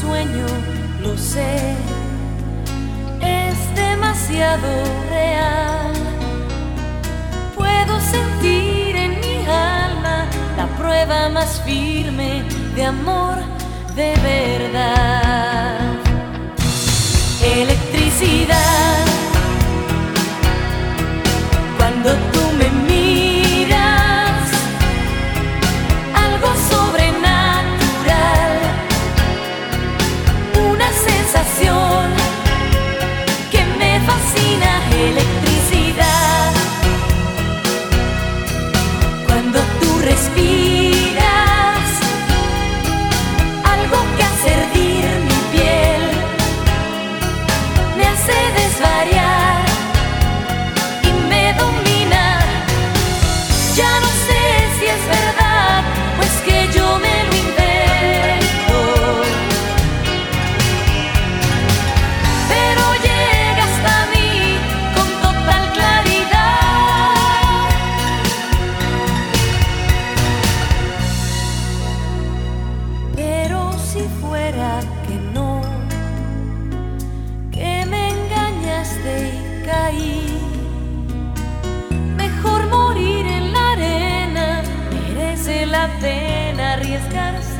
sueño, lo sé, es demasiado real. Puedo sentir en mi alma la prueba más firme de amor de verdad. Electricidad. Mejor morir en la arena, merece la pena arriesgarse